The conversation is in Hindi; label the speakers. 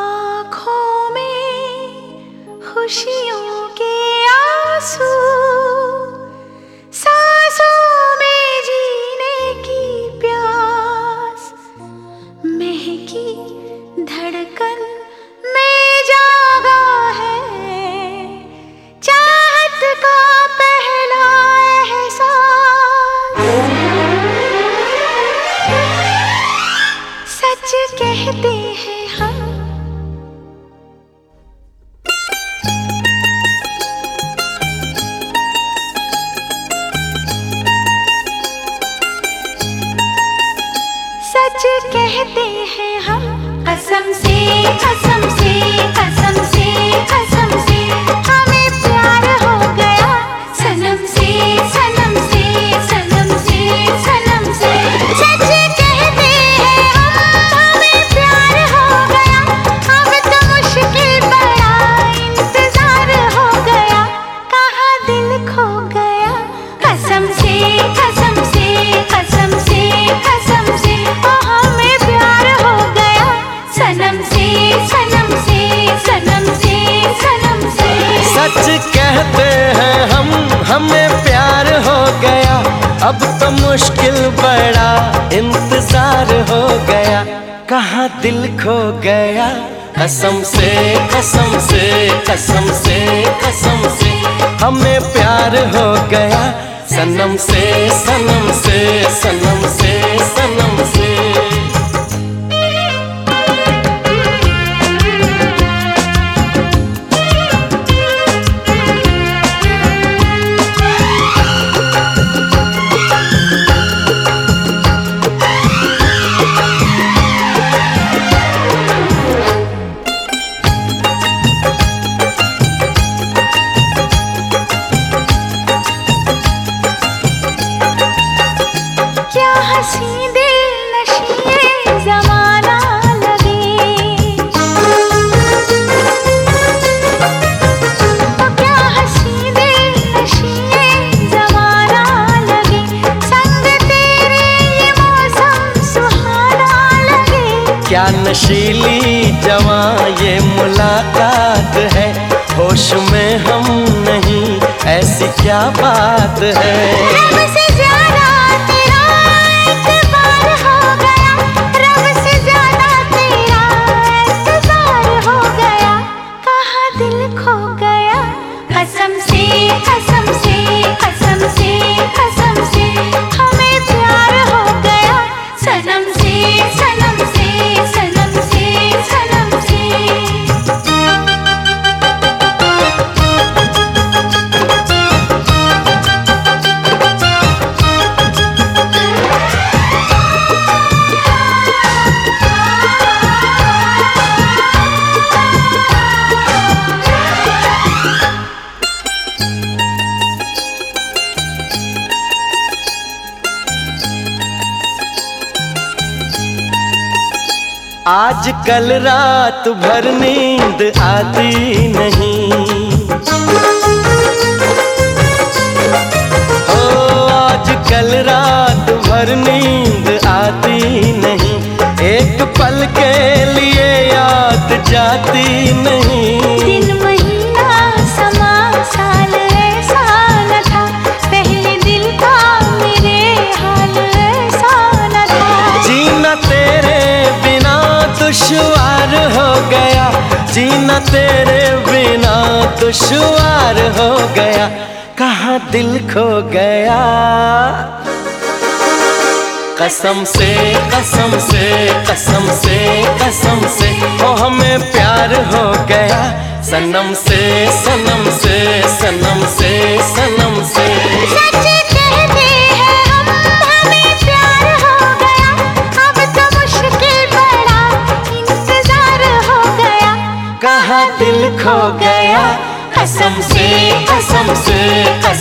Speaker 1: आँखों में खुशियों के आँसू सच कहते हैं हम सच कहते हैं हम। कसम से कसम से सच कहते हैं हम, हमें प्यार हो गया। अब तो मुश्किल बड़ा, इंतज़ार हो गया। कहाँ दिल खो गया? कसम से कसम से कसम से कसम से। हमें प्यार हो गया, सनम से, सनम क्या
Speaker 2: नशीली जवा ये मुलाकात है। होश में हम नहीं ऐसी क्या बात है? आज कल रात भर नींद आती नहीं। ओ आज कल रात भर नींद आती नहीं। एक पल के लिए याद जाती नहीं। दुश्वार हो गया, जीना तेरे बिना दुश्वार हो गया, कहाँ दिल खो गया? कसम से कसम से कसम से कसम से, ओ हमें प्यार हो गया, सनम से सनम से सनम से सनम से।
Speaker 1: सच कहते
Speaker 2: खो गया कसम से कसम से कसम